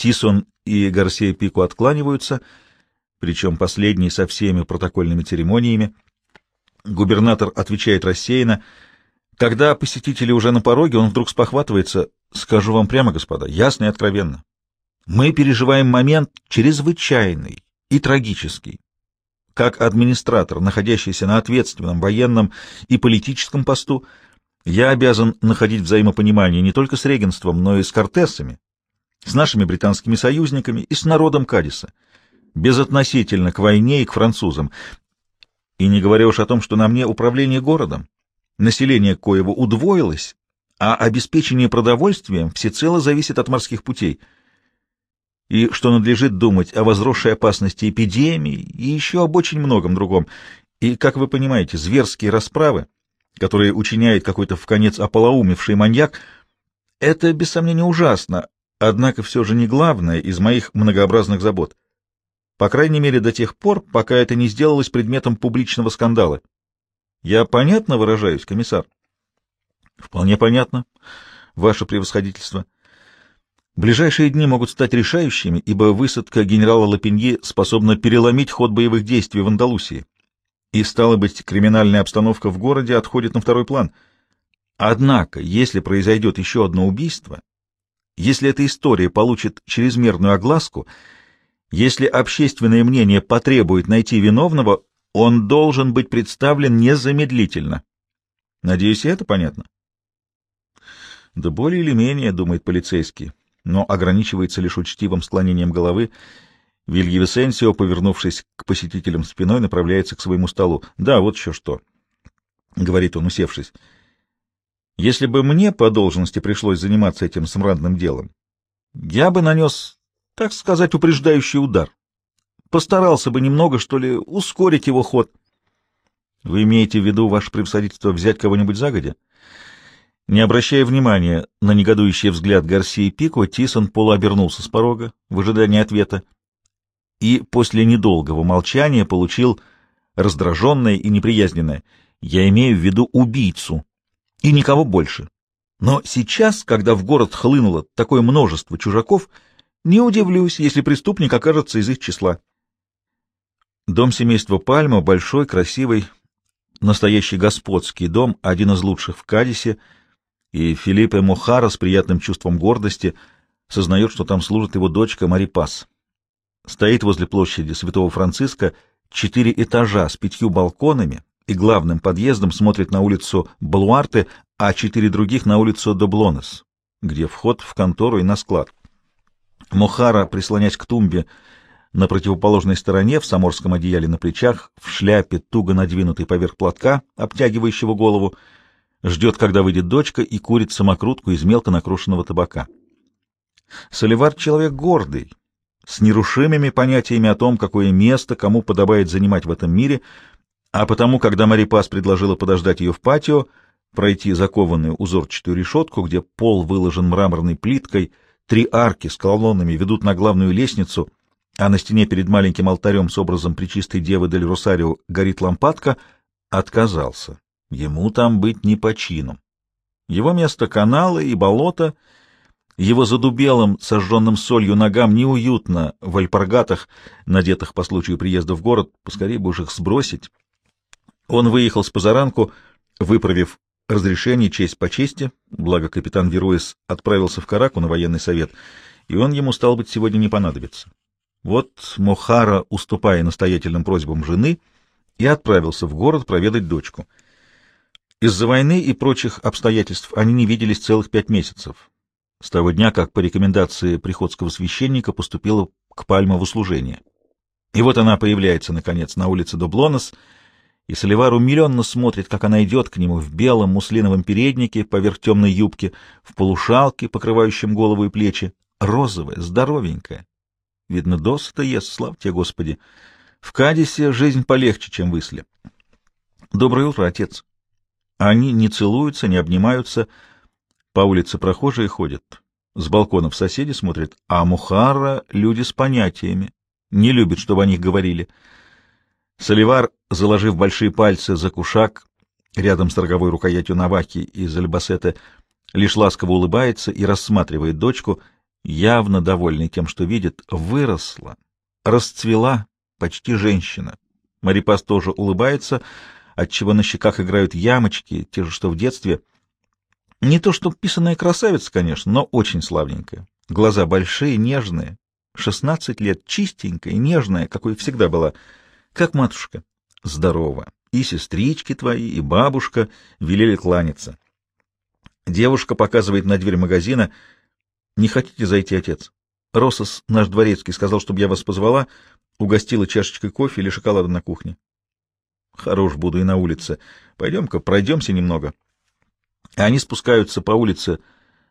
Тисон и Гарсия Пику откланиваются, причем последний со всеми протокольными церемониями. Губернатор отвечает рассеянно. Когда посетители уже на пороге, он вдруг спохватывается. «Скажу вам прямо, господа, ясно и откровенно. Мы переживаем момент чрезвычайный и трагический. Как администратор, находящийся на ответственном военном и политическом посту, я обязан находить взаимопонимание не только с регенством, но и с кортесами, с нашими британскими союзниками и с народом Кадиса, безотносительно к войне и к французам. И не говоря уж о том, что на мне управление городом, население коего удвоилось, а обеспечение продовольствием всецело зависит от морских путей, и что надлежит думать о возросшей опасности эпидемии и еще об очень многом другом. И, как вы понимаете, зверские расправы, которые учиняет какой-то в конец ополоумевший маньяк, это, без сомнения, ужасно, однако все же не главное из моих многообразных забот. По крайней мере, до тех пор, пока это не сделалось предметом публичного скандала. Я понятно выражаюсь, комиссар? Вполне понятно, ваше превосходительство. Ближайшие дни могут стать решающими, ибо высадка генерала Лапиньи способна переломить ход боевых действий в Андалусии. И, стало быть, криминальная обстановка в городе отходит на второй план. Однако, если произойдет еще одно убийство, если эта история получит чрезмерную огласку, если общественное мнение потребует найти виновного, он должен быть представлен незамедлительно. Надеюсь, это понятно? Да более или менее, думает полицейский, но ограничивается лишь учтивым склонением головы. Вильявисенсио, повернувшись к посетителям спиной, направляется к своему столу. «Да, вот еще что», — говорит он, усевшись. Если бы мне по должности пришлось заниматься этим смрадным делом, я бы нанес, так сказать, упреждающий удар. Постарался бы немного, что ли, ускорить его ход. Вы имеете в виду, ваше превосходительство, взять кого-нибудь загодя? Не обращая внимания на негодующий взгляд Гарсии Пико, Тисон полуобернулся с порога в ожидании ответа и после недолгого молчания получил раздраженное и неприязненное «Я имею в виду убийцу» и никого больше. Но сейчас, когда в город хлынуло такое множество чужаков, не удивлюсь, если преступник окажется из их числа. Дом семейства Пальма — большой, красивый, настоящий господский дом, один из лучших в Кадисе, и Филиппе Мохара с приятным чувством гордости сознает, что там служит его дочка Мари Пас. Стоит возле площади Святого Франциска четыре этажа с пятью балконами, и главным подъездом смотрит на улицу Балуарте, а четыре других на улицу Доблонес, где вход в контору и на склад. Мохара, прислонясь к тумбе на противоположной стороне, в саморском одеяле на плечах, в шляпе, туго надвинутой поверх платка, обтягивающего голову, ждет, когда выйдет дочка, и курит самокрутку из мелко накрушенного табака. Соливар — человек гордый, с нерушимыми понятиями о том, какое место кому подобает занимать в этом мире — а потому, когда Мари Пас предложила подождать ее в патио, пройти закованную узорчатую решетку, где пол выложен мраморной плиткой, три арки с колоннами ведут на главную лестницу, а на стене перед маленьким алтарем с образом Пречистой Девы Дель Росарио горит лампадка, отказался. Ему там быть не по чину. Его место — каналы и болото, его задубелым, сожженным солью ногам неуютно в альпаргатах, надетых по случаю приезда в город, поскорее бы уж их сбросить. Он выехал с позаранку, выправив разрешение честь по чести, благо капитан Веруэс отправился в Караку на военный совет, и он ему, стал быть, сегодня не понадобится. Вот Мохара, уступая настоятельным просьбам жены, и отправился в город проведать дочку. Из-за войны и прочих обстоятельств они не виделись целых пять месяцев, с того дня, как по рекомендации приходского священника поступила к Пальмову служение. И вот она появляется, наконец, на улице Доблонос — и Соливар умиленно смотрит, как она идет к нему в белом муслиновом переднике поверх темной юбки, в полушалке, покрывающем голову и плечи, розовая, здоровенькая. Видно, досыта ест, слава тебе, Господи. В Кадисе жизнь полегче, чем в Исле. Доброе утро, отец. Они не целуются, не обнимаются. По улице прохожие ходят. С балконов соседи смотрят, а Мухара — люди с понятиями. Не любят, чтобы о них говорили. Соливар, заложив большие пальцы за кушак, рядом с роговой рукоятью Наваки из Альбасета, лишь ласково улыбается и рассматривает дочку, явно довольный тем, что видит, выросла, расцвела, почти женщина. Марипас тоже улыбается, отчего на щеках играют ямочки, те же, что в детстве. Не то что писаная красавица, конечно, но очень славненькая. Глаза большие, нежные. Шестнадцать лет, чистенькая, нежная, какой всегда была. Как матушка. Здорова. И сестрички твои, и бабушка велели кланяться. Девушка показывает на дверь магазина. «Не хотите зайти, отец?» Росос, наш дворецкий, сказал, чтобы я вас позвала, угостила чашечкой кофе или шоколада на кухне. Хорош буду и на улице. Пойдем-ка, пройдемся немного. Они спускаются по улице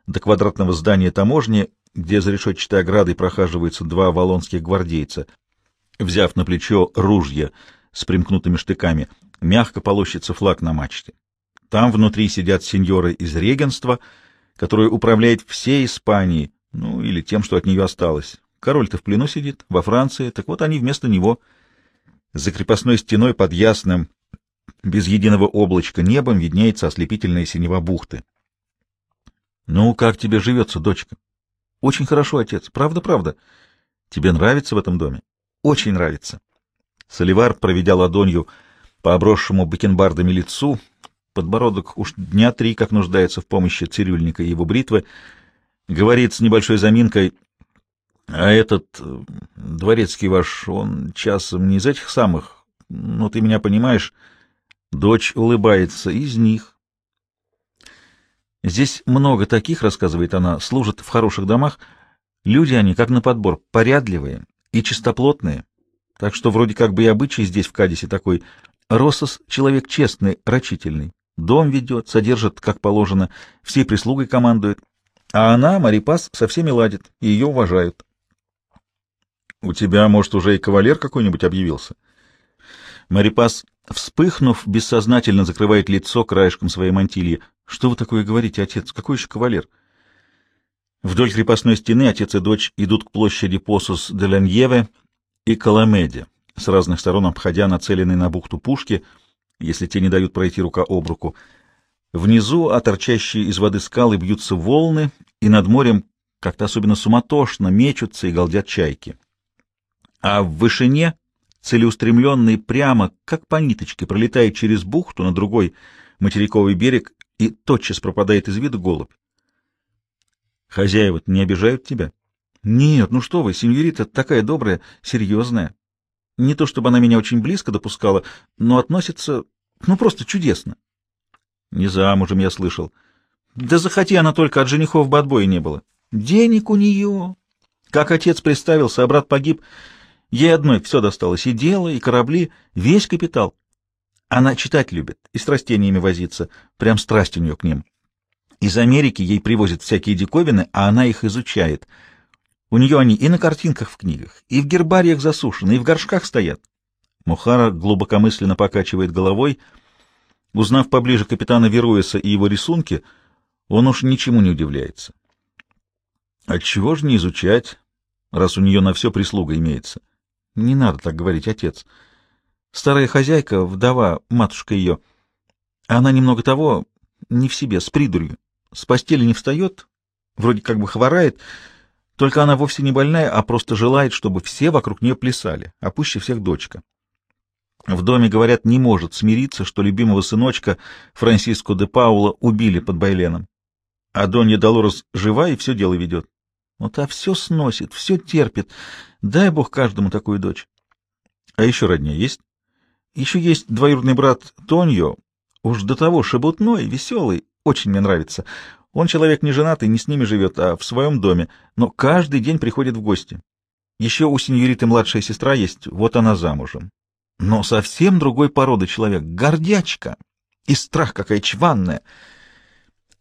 до квадратного здания таможни, где за решетчатой оградой прохаживаются два валонских гвардейца. Взяв на плечо ружья с примкнутыми штыками, мягко полощется флаг на мачте. Там внутри сидят сеньоры из регенства, которое управляет всей Испанией, ну или тем, что от нее осталось. Король-то в плену сидит, во Франции, так вот они вместо него. За крепостной стеной под ясным, без единого облачка небом виднеется ослепительная синева бухты. — Ну, как тебе живется, дочка? — Очень хорошо, отец. Правда, правда. Тебе нравится в этом доме? — Очень нравится. Соливар, проведя ладонью по обросшему бакенбардами лицу, подбородок уж дня три, как нуждается в помощи цирюльника и его бритвы, говорит с небольшой заминкой — а этот э, дворецкий ваш, он часом не из этих самых, ну, ты меня понимаешь, дочь улыбается из них. Здесь много таких, рассказывает она, служат в хороших домах. Люди они, как на подбор, порядливые и чистоплотные. Так что вроде как бы и обычай здесь, в Кадисе, такой. Росос — человек честный, рачительный. Дом ведет, содержит, как положено, всей прислугой командует. А она, Марипас, со всеми ладит, и ее уважают. У тебя, может, уже и кавалер какой-нибудь объявился? Марипас, вспыхнув, бессознательно закрывает лицо краешком своей мантильи. Что вы такое говорите, отец? Какой еще кавалер? Вдоль крепостной стены отец и дочь идут к площади Посус де Леньеве и Каламеде, с разных сторон обходя нацеленные на бухту пушки, если те не дают пройти рука об руку. Внизу, а торчащие из воды скалы, бьются волны, и над морем как-то особенно суматошно мечутся и галдят чайки а в вышине, целеустремленный прямо, как по ниточке, пролетает через бухту на другой материковый берег и тотчас пропадает из виду голубь. Хозяева не обижают тебя? Нет, ну что вы, сеньорита такая добрая, серьезная. Не то чтобы она меня очень близко допускала, но относится, ну, просто чудесно. Не замужем, я слышал. Да захоти она только, от женихов бы отбоя не было. Денег у нее. Как отец представился, а брат погиб, Ей одной все досталось, и дело, и корабли, весь капитал. Она читать любит и с растениями возиться, прям страсть у нее к ним. Из Америки ей привозят всякие диковины, а она их изучает. У нее они и на картинках в книгах, и в гербариях засушены, и в горшках стоят. Мухара глубокомысленно покачивает головой. Узнав поближе капитана Веруэса и его рисунки, он уж ничему не удивляется. Отчего же не изучать, раз у нее на все прислуга имеется? Не надо так говорить, отец. Старая хозяйка, вдова, матушка ее, она немного того, не в себе, с придурью. С постели не встает, вроде как бы хворает, только она вовсе не больная, а просто желает, чтобы все вокруг нее плясали, а пуще всех дочка. В доме, говорят, не может смириться, что любимого сыночка Франсиско де Паула убили под Байленом. А Донья Долорес жива и все дело ведет. Вот а все сносит, все терпит. Дай бог каждому такую дочь. А еще родня есть? Еще есть двоюродный брат Тоньо. Уж до того шебутной, веселый, очень мне нравится. Он человек не женатый, не с ними живет, а в своем доме, но каждый день приходит в гости. Еще у сеньориты младшая сестра есть, вот она замужем. Но совсем другой породы человек, гордячка. И страх какая чванная.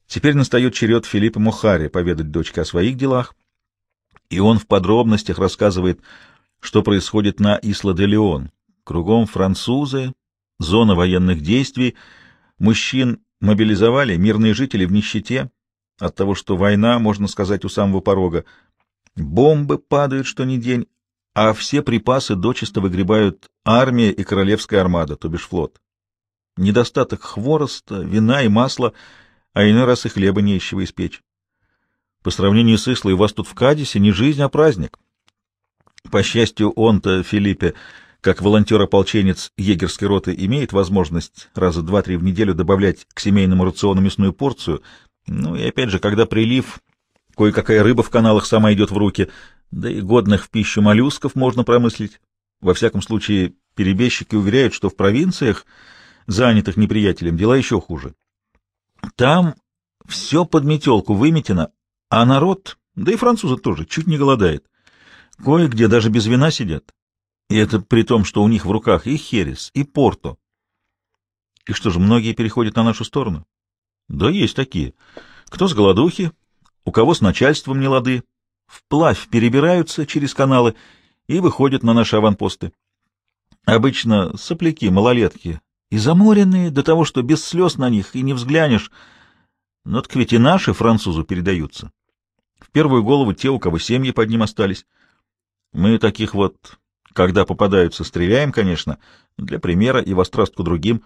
Теперь настает черед Филиппа Мухари поведать дочке о своих делах, и он в подробностях рассказывает, что происходит на Исла-де-Леон. Кругом французы, зона военных действий, мужчин мобилизовали, мирные жители в нищете, от того, что война, можно сказать, у самого порога. Бомбы падают что ни день, а все припасы дочисто выгребают армия и королевская армада, то бишь флот. Недостаток хвороста, вина и масла, а иной раз и хлеба нечего испечь. По сравнению с Ислой, у вас тут в Кадисе не жизнь, а праздник. По счастью, он-то, Филиппе, как волонтер-ополченец егерской роты, имеет возможность раза два-три в неделю добавлять к семейному рациону мясную порцию. Ну и опять же, когда прилив, кое-какая рыба в каналах сама идет в руки, да и годных в пищу моллюсков можно промыслить. Во всяком случае, перебежчики уверяют, что в провинциях, занятых неприятелем, дела еще хуже. Там все под метелку выметено, а народ, да и французы тоже, чуть не голодает. Кое-где даже без вина сидят. И это при том, что у них в руках и Херес, и Порто. И что же, многие переходят на нашу сторону? Да есть такие. Кто с голодухи, у кого с начальством не лады, вплавь перебираются через каналы и выходят на наши аванпосты. Обычно сопляки, малолетки, и заморенные до того, что без слез на них и не взглянешь. Но так ведь и наши французу передаются. В первую голову те, у кого семьи под ним остались. Мы таких вот, когда попадаются, стреляем, конечно, для примера и вострастку другим.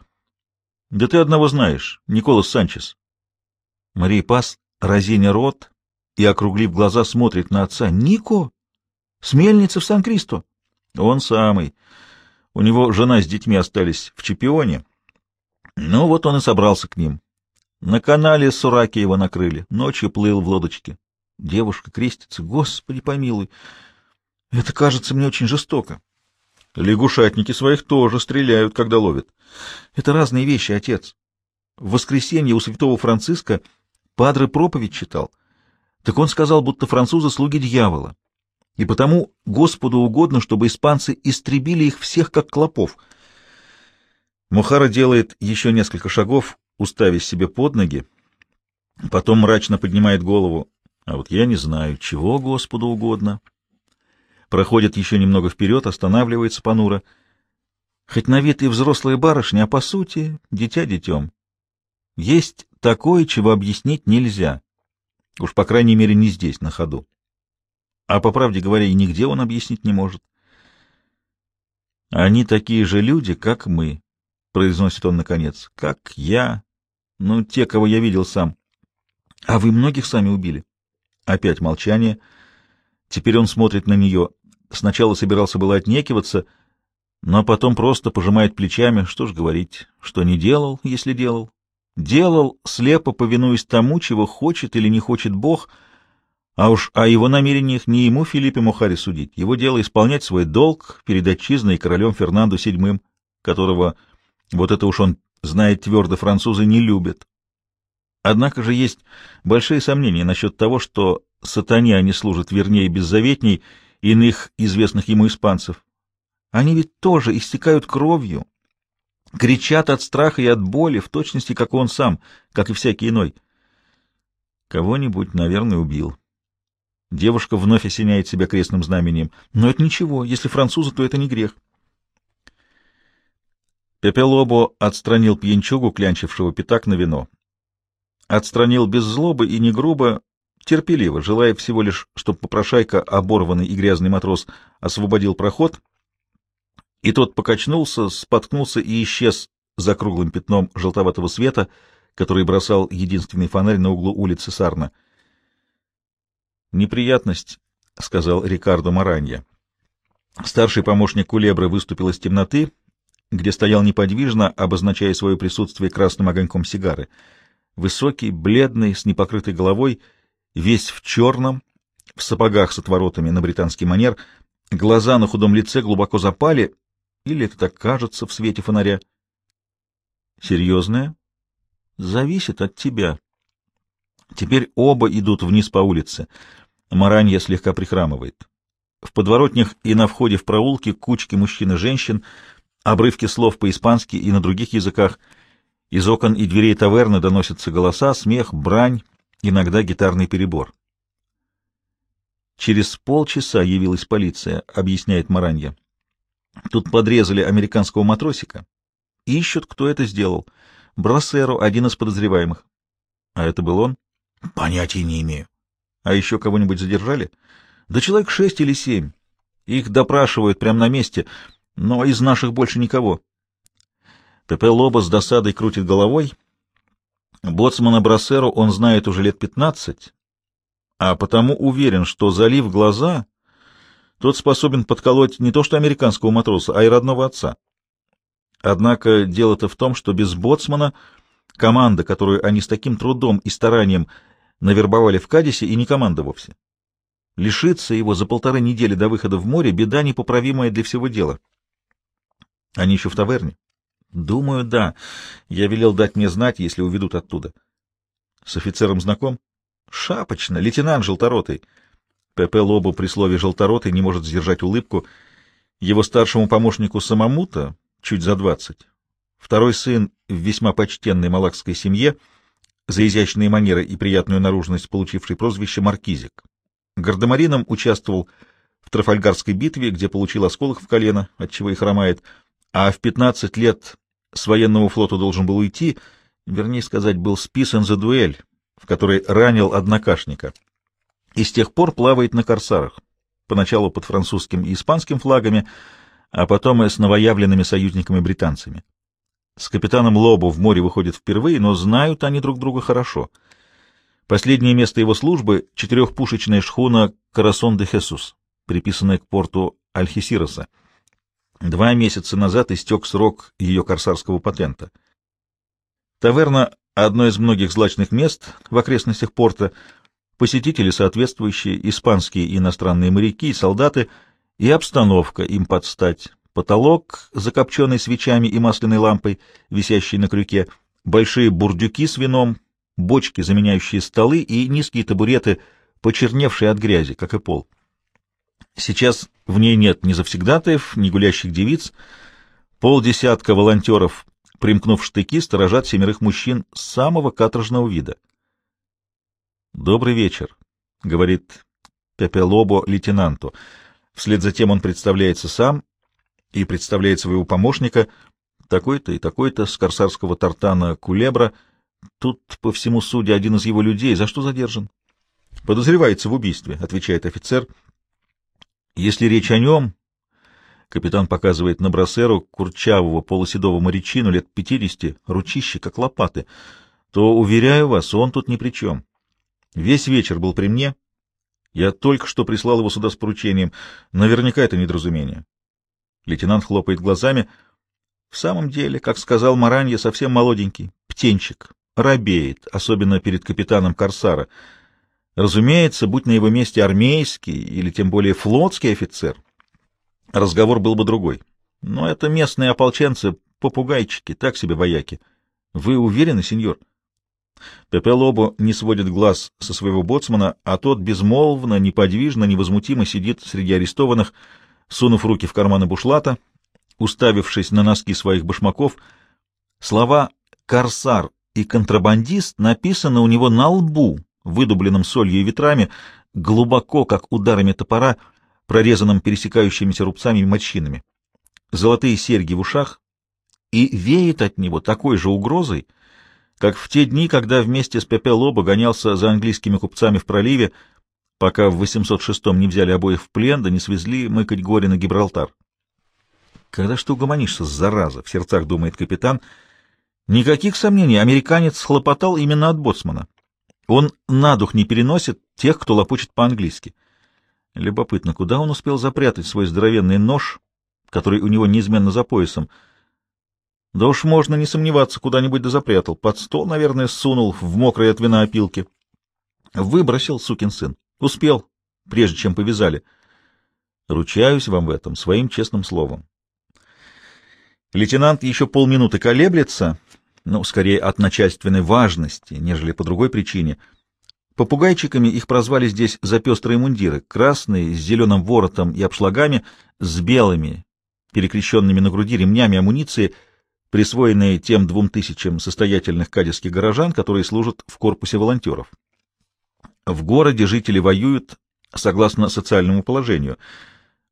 Да ты одного знаешь, Николас Санчес. Мария Пас, разиня рот и, округлив глаза, смотрит на отца. Нико? С в Сан-Кристо? Он самый. У него жена с детьми остались в Чемпионе. Ну, вот он и собрался к ним. На канале Сураки его накрыли. Ночью плыл в лодочке. Девушка крестится. Господи, помилуй. Это кажется мне очень жестоко. Лягушатники своих тоже стреляют, когда ловят. Это разные вещи, отец. В воскресенье у святого Франциска Падре проповедь читал. Так он сказал, будто французы слуги дьявола. И потому Господу угодно, чтобы испанцы истребили их всех, как клопов. Мухара делает еще несколько шагов, уставив себе под ноги, потом мрачно поднимает голову. А вот я не знаю, чего Господу угодно. Проходит еще немного вперед, останавливается понуро. Хоть на вид и взрослая барышня, а по сути дитя детем. Есть такое, чего объяснить нельзя. Уж, по крайней мере, не здесь, на ходу. А, по правде говоря, и нигде он объяснить не может. «Они такие же люди, как мы», — произносит он наконец, — «как я, ну, те, кого я видел сам. А вы многих сами убили?» Опять молчание. Теперь он смотрит на нее. Сначала собирался было отнекиваться, но потом просто пожимает плечами. Что ж говорить, что не делал, если делал. Делал, слепо повинуясь тому, чего хочет или не хочет Бог, а уж о его намерениях не ему, Филиппе Мухари, судить. Его дело исполнять свой долг перед отчизной и королем Фернандо VII, которого, вот это уж он знает твердо, французы не любят. Однако же есть большие сомнения насчет того, что сатане они служат вернее беззаветней иных известных ему испанцев. Они ведь тоже истекают кровью, кричат от страха и от боли, в точности, как он сам, как и всякий иной. Кого-нибудь, наверное, убил. Девушка вновь осеняет себя крестным знамением. Но это ничего, если французы, то это не грех. Пепелобо отстранил пьянчугу, клянчившего пятак на вино. Отстранил без злобы и не грубо, терпеливо, желая всего лишь, чтобы попрошайка, оборванный и грязный матрос, освободил проход, и тот покачнулся, споткнулся и исчез за круглым пятном желтоватого света, который бросал единственный фонарь на углу улицы Сарна. «Неприятность», — сказал Рикардо Маранья. Старший помощник Кулебры выступил из темноты, где стоял неподвижно, обозначая свое присутствие красным огоньком сигары. Высокий, бледный, с непокрытой головой, весь в черном, в сапогах с отворотами на британский манер, глаза на худом лице глубоко запали, или это так кажется в свете фонаря. Серьезное? Зависит от тебя. Теперь оба идут вниз по улице. Маранья слегка прихрамывает. В подворотнях и на входе в проулки кучки мужчин и женщин, обрывки слов по-испански и на других языках. Из окон и дверей таверны доносятся голоса, смех, брань, иногда гитарный перебор. Через полчаса явилась полиция, объясняет Маранья. Тут подрезали американского матросика. Ищут, кто это сделал. Брассеро — один из подозреваемых. А это был он? Понятия не имею. А еще кого-нибудь задержали? Да человек шесть или семь. Их допрашивают прямо на месте, но из наших больше никого. Пепе Лоба с досадой крутит головой. Боцмана Брассеру он знает уже лет пятнадцать, а потому уверен, что, залив глаза, тот способен подколоть не то что американского матроса, а и родного отца. Однако дело-то в том, что без боцмана команда, которую они с таким трудом и старанием навербовали в Кадисе, и не команда вовсе. Лишиться его за полторы недели до выхода в море — беда непоправимая для всего дела. Они еще в таверне? Думаю, да. Я велел дать мне знать, если уведут оттуда. С офицером знаком? Шапочно, лейтенант Желторотый. Пепе Лобо при слове «желторотый» не может сдержать улыбку. Его старшему помощнику самому-то чуть за двадцать. Второй сын в весьма почтенной малакской семье, за изящные манеры и приятную наружность получивший прозвище Маркизик. Гардемарином участвовал в Трафальгарской битве, где получил осколок в колено, отчего и хромает, а в 15 лет с военного флота должен был уйти, вернее сказать, был списан за дуэль, в которой ранил однокашника. И с тех пор плавает на корсарах, поначалу под французским и испанским флагами, а потом и с новоявленными союзниками-британцами. С капитаном Лобо в море выходит впервые, но знают они друг друга хорошо. Последнее место его службы — четырехпушечная шхуна «Карасон де Хесус», приписанная к порту Альхисироса. Два месяца назад истек срок ее корсарского патента. Таверна — одно из многих злачных мест в окрестностях порта, посетители соответствующие, испанские и иностранные моряки солдаты, и обстановка им подстать. Потолок, закопченный свечами и масляной лампой, висящий на крюке, большие бурдюки с вином, бочки, заменяющие столы, и низкие табуреты, почерневшие от грязи, как и пол. Сейчас в ней нет ни завсегдатаев, ни гулящих девиц. Полдесятка волонтеров, примкнув штыки, сторожат семерых мужчин самого каторжного вида. «Добрый вечер», — говорит Пепе Лобо лейтенанту. Вслед за тем он представляется сам и представляет своего помощника, такой-то и такой-то, с корсарского тартана Кулебра — Тут, по всему суде, один из его людей. За что задержан? Подозревается в убийстве, отвечает офицер. Если речь о нем, капитан показывает на брасеру курчавого полуседого морячину лет пятидесяти, ручище, как лопаты, то, уверяю вас, он тут ни при чем. Весь вечер был при мне. Я только что прислал его сюда с поручением. Наверняка это недоразумение. Лейтенант хлопает глазами. В самом деле, как сказал Маранья, совсем молоденький, птенчик робеет, особенно перед капитаном Корсара. Разумеется, будь на его месте армейский или тем более флотский офицер, разговор был бы другой. Но это местные ополченцы, попугайчики, так себе вояки. Вы уверены, сеньор? Пепе Лобо не сводит глаз со своего боцмана, а тот безмолвно, неподвижно, невозмутимо сидит среди арестованных, сунув руки в карманы бушлата, уставившись на носки своих башмаков. Слова «корсар» и контрабандист написано у него на лбу, выдубленном солью и ветрами, глубоко, как ударами топора, прорезанным пересекающимися рубцами и морщинами. Золотые серьги в ушах, и веет от него такой же угрозой, как в те дни, когда вместе с Пепе Лобо гонялся за английскими купцами в проливе, пока в 806-м не взяли обоих в плен, да не свезли мыкать горе на Гибралтар. «Когда что угомонишься, зараза!» — в сердцах думает капитан — Никаких сомнений, американец хлопотал именно от боцмана. Он на дух не переносит тех, кто лопочет по-английски. Любопытно, куда он успел запрятать свой здоровенный нож, который у него неизменно за поясом. Да уж можно не сомневаться, куда-нибудь да запрятал. Под стол, наверное, сунул в мокрые от вина опилки. Выбросил, сукин сын. Успел, прежде чем повязали. Ручаюсь вам в этом своим честным словом. Лейтенант еще полминуты колеблется, ну, скорее от начальственной важности, нежели по другой причине. Попугайчиками их прозвали здесь за пестрые мундиры, красные, с зеленым воротом и обшлагами, с белыми, перекрещенными на груди ремнями амуниции, присвоенные тем двум тысячам состоятельных кадетских горожан, которые служат в корпусе волонтеров. В городе жители воюют согласно социальному положению.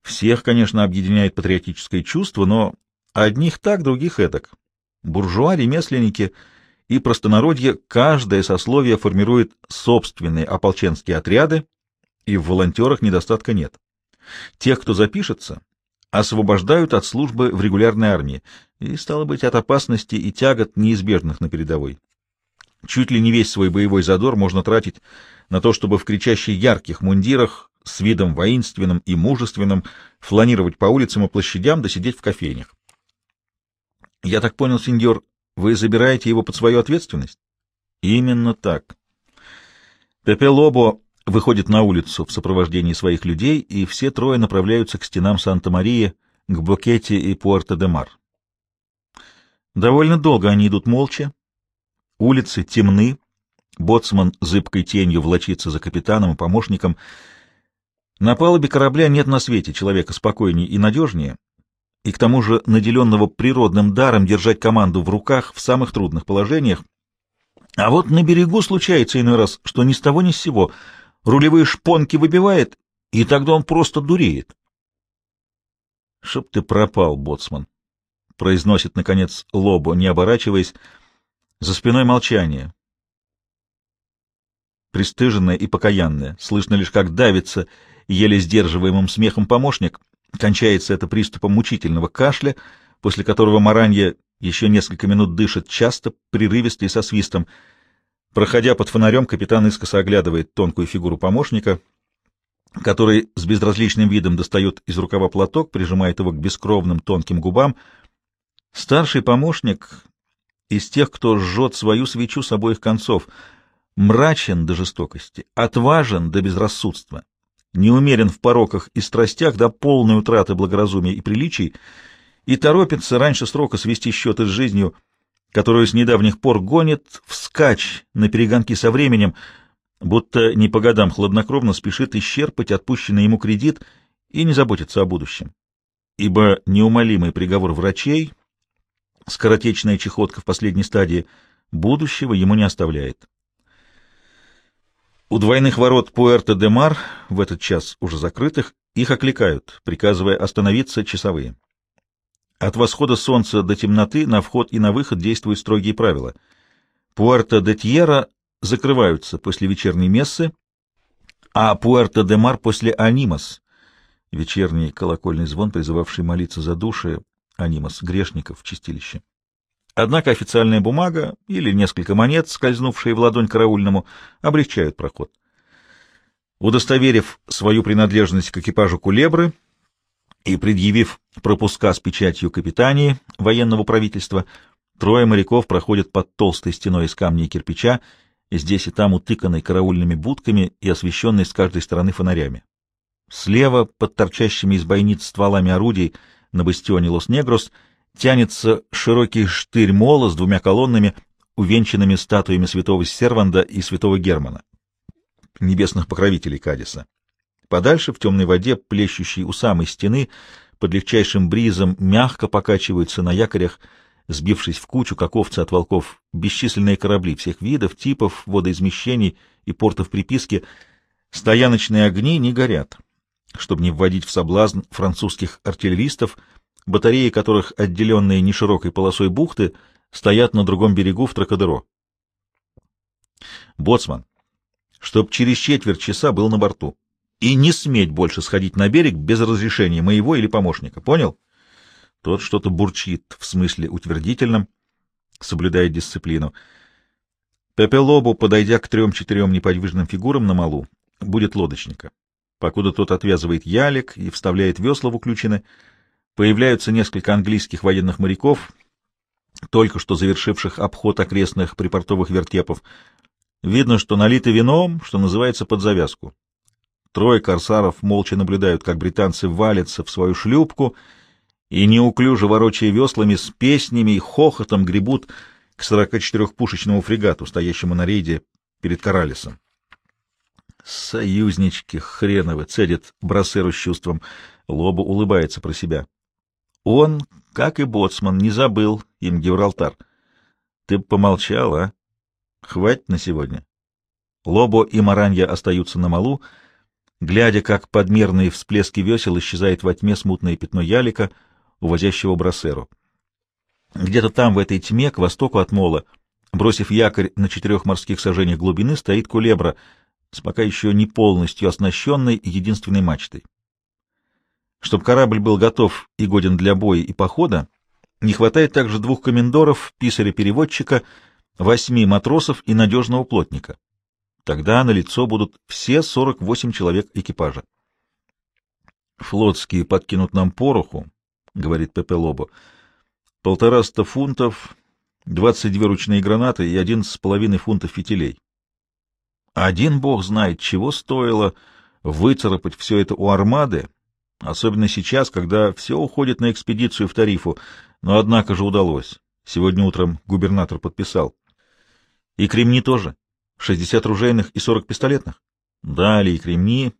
Всех, конечно, объединяет патриотическое чувство, но Одних так, других этак. Буржуа, ремесленники и простонародье, каждое сословие формирует собственные ополченские отряды, и в волонтерах недостатка нет. Тех, кто запишется, освобождают от службы в регулярной армии и, стало быть, от опасности и тягот, неизбежных на передовой. Чуть ли не весь свой боевой задор можно тратить на то, чтобы в кричащих ярких мундирах с видом воинственным и мужественным фланировать по улицам и площадям да сидеть в кофейнях. — Я так понял, сеньор, вы забираете его под свою ответственность? — Именно так. Пепе Лобо выходит на улицу в сопровождении своих людей, и все трое направляются к стенам Санта-Марии, к Букете и Пуэрто-де-Мар. Довольно долго они идут молча. Улицы темны, боцман зыбкой тенью влочится за капитаном и помощником. На палубе корабля нет на свете человека спокойнее и надежнее, и к тому же наделенного природным даром держать команду в руках в самых трудных положениях. А вот на берегу случается иной раз, что ни с того ни с сего рулевые шпонки выбивает, и тогда он просто дуреет. — Чтоб ты пропал, боцман! — произносит, наконец, Лобо, не оборачиваясь. За спиной молчание. Престыженное и покаянное. Слышно лишь, как давится еле сдерживаемым смехом помощник. Кончается это приступом мучительного кашля, после которого Маранья еще несколько минут дышит часто, прерывисто и со свистом. Проходя под фонарем, капитан искоса оглядывает тонкую фигуру помощника, который с безразличным видом достает из рукава платок, прижимает его к бескровным тонким губам. Старший помощник из тех, кто жжет свою свечу с обоих концов, мрачен до жестокости, отважен до безрассудства неумерен в пороках и страстях до полной утраты благоразумия и приличий, и торопится раньше срока свести счеты с жизнью, которую с недавних пор гонит вскачь на перегонки со временем, будто не по годам хладнокровно спешит исчерпать отпущенный ему кредит и не заботится о будущем. Ибо неумолимый приговор врачей, скоротечная чехотка в последней стадии, будущего ему не оставляет. У двойных ворот Пуэрто-де-Мар, в этот час уже закрытых, их окликают, приказывая остановиться часовые. От восхода солнца до темноты на вход и на выход действуют строгие правила. Пуэрто-де-Тьера закрываются после вечерней мессы, а Пуэрто-де-Мар после Анимас, вечерний колокольный звон, призывавший молиться за души Анимас, грешников в чистилище. Однако официальная бумага или несколько монет, скользнувшие в ладонь караульному, облегчают проход. Удостоверив свою принадлежность к экипажу «Кулебры» и предъявив пропуска с печатью капитании военного правительства, трое моряков проходят под толстой стеной из камня и кирпича, здесь и там утыканной караульными будками и освещенной с каждой стороны фонарями. Слева, под торчащими из бойниц стволами орудий, на бастионе Лос-Негрос — тянется широкий штырь мола с двумя колоннами, увенчанными статуями святого Серванда и святого Германа, небесных покровителей Кадиса. Подальше, в темной воде, плещущей у самой стены, под легчайшим бризом мягко покачиваются на якорях, сбившись в кучу, как овцы от волков, бесчисленные корабли всех видов, типов, водоизмещений и портов приписки. Стояночные огни не горят, чтобы не вводить в соблазн французских артиллеристов — батареи которых, отделенные неширокой полосой бухты, стоят на другом берегу в Тракадеро. Боцман, чтоб через четверть часа был на борту. И не сметь больше сходить на берег без разрешения моего или помощника, понял? Тот что-то бурчит, в смысле утвердительном, соблюдая дисциплину. Пепе Лобу, подойдя к трем-четырем неподвижным фигурам на малу, будет лодочника. Покуда тот отвязывает ялик и вставляет весла в уключины, Появляются несколько английских военных моряков, только что завершивших обход окрестных припортовых вертепов. Видно, что налито вином, что называется, под завязку. Трое корсаров молча наблюдают, как британцы валятся в свою шлюпку и, неуклюже ворочая веслами, с песнями и хохотом гребут к 44-пушечному фрегату, стоящему на рейде перед Коралисом. «Союзнички хреновы!» — цедит Брассеру с чувством. Лоба улыбается про себя. Он, как и боцман, не забыл им Гибралтар. Ты помолчал, а? Хватит на сегодня. Лобо и Маранья остаются на малу, глядя, как подмерные всплески весел исчезает во тьме смутное пятно ялика, увозящего брасеру. Где-то там, в этой тьме, к востоку от мола, бросив якорь на четырех морских сажениях глубины, стоит кулебра с пока еще не полностью оснащенной единственной мачтой. Чтобы корабль был готов и годен для боя и похода, не хватает также двух комендоров, писаря-переводчика, восьми матросов и надежного плотника. Тогда на лицо будут все 48 человек экипажа. Флотские подкинут нам пороху, — говорит Пепе Лобо. Полтораста фунтов, двадцать две ручные гранаты и один с половиной фунтов фитилей. Один бог знает, чего стоило выцарапать все это у армады, особенно сейчас, когда все уходит на экспедицию в Тарифу, но однако же удалось. Сегодня утром губернатор подписал. И кремни тоже. Шестьдесят ружейных и сорок пистолетных. Далее и кремни.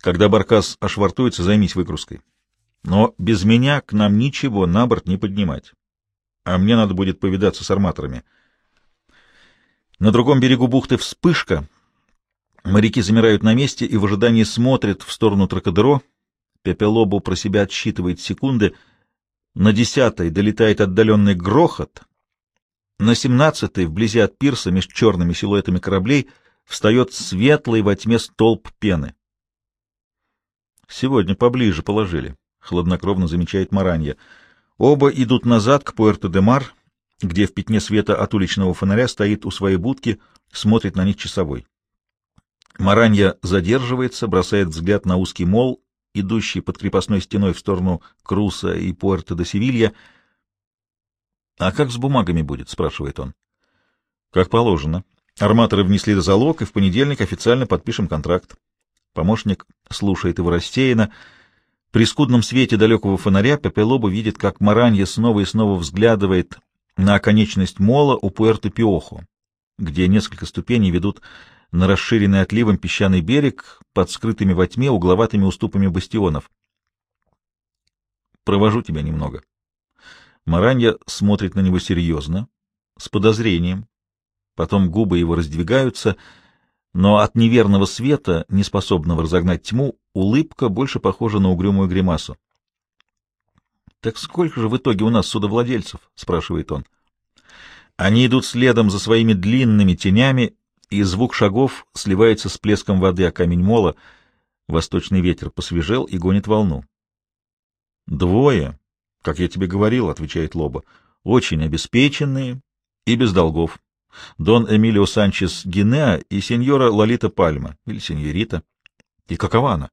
Когда баркас ошвартуется, займись выгрузкой. Но без меня к нам ничего на борт не поднимать. А мне надо будет повидаться с арматорами. На другом берегу бухты вспышка. Моряки замирают на месте и в ожидании смотрят в сторону Тракадеро. Пепелобу про себя отсчитывает секунды. На десятой долетает отдаленный грохот. На семнадцатой, вблизи от пирса, между черными силуэтами кораблей, встает светлый во тьме столб пены. Сегодня поближе положили. — хладнокровно замечает Маранья. Оба идут назад к Пуэрто-де-Мар, где в пятне света от уличного фонаря стоит у своей будки, смотрит на них часовой. Маранья задерживается, бросает взгляд на узкий мол, идущий под крепостной стеной в сторону Круса и Пуэрто-де-Севилья. — А как с бумагами будет? — спрашивает он. — Как положено. Арматоры внесли залог, и в понедельник официально подпишем контракт. Помощник слушает его рассеянно, — при скудном свете далекого фонаря Пепелобу видит, как Маранья снова и снова взглядывает на оконечность мола у Пуэрто-Пиохо, где несколько ступеней ведут на расширенный отливом песчаный берег под скрытыми во тьме угловатыми уступами бастионов. «Провожу тебя немного». Маранья смотрит на него серьезно, с подозрением. Потом губы его раздвигаются — но от неверного света, не способного разогнать тьму, улыбка больше похожа на угрюмую гримасу. — Так сколько же в итоге у нас судовладельцев? — спрашивает он. Они идут следом за своими длинными тенями, и звук шагов сливается с плеском воды о камень мола. Восточный ветер посвежел и гонит волну. — Двое, как я тебе говорил, — отвечает Лоба, — очень обеспеченные и без долгов. Дон Эмилио Санчес Гинеа и сеньора Лолита Пальма, или сеньорита. И какова она?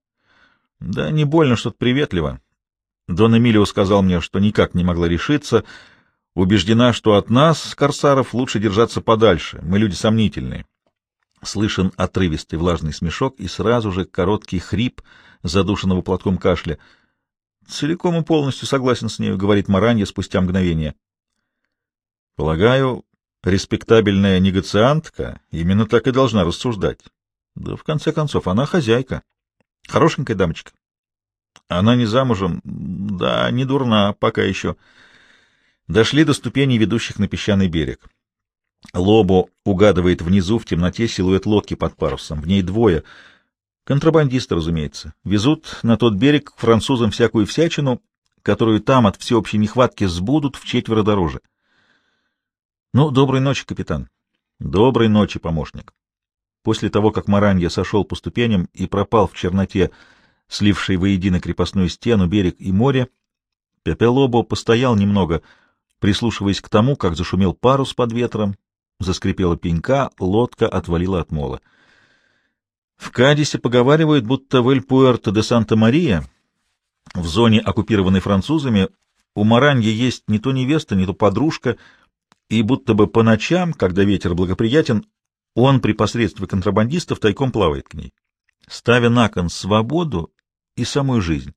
Да не больно что-то приветливо. Дон Эмилио сказал мне, что никак не могла решиться, убеждена, что от нас, корсаров, лучше держаться подальше, мы люди сомнительные. Слышен отрывистый влажный смешок и сразу же короткий хрип задушенного платком кашля. Целиком и полностью согласен с нею, говорит Маранья спустя мгновение. Полагаю, респектабельная негациантка именно так и должна рассуждать. Да, в конце концов, она хозяйка. Хорошенькая дамочка. Она не замужем, да, не дурна, пока еще. Дошли до ступеней, ведущих на песчаный берег. Лобо угадывает внизу в темноте силуэт лодки под парусом. В ней двое. Контрабандисты, разумеется. Везут на тот берег французам всякую всячину, которую там от всеобщей нехватки сбудут в четверо дороже. — ну, доброй ночи, капитан. Доброй ночи, помощник. После того, как Маранья сошел по ступеням и пропал в черноте, слившей воедино крепостную стену, берег и море, Пепелобо постоял немного, прислушиваясь к тому, как зашумел парус под ветром, заскрипела пенька, лодка отвалила от мола. В Кадисе поговаривают, будто в Эль-Пуэрто де Санта-Мария, в зоне, оккупированной французами, у Мараньи есть не то невеста, не то подружка — и будто бы по ночам, когда ветер благоприятен, он при посредстве контрабандистов тайком плавает к ней, ставя на кон свободу и самую жизнь.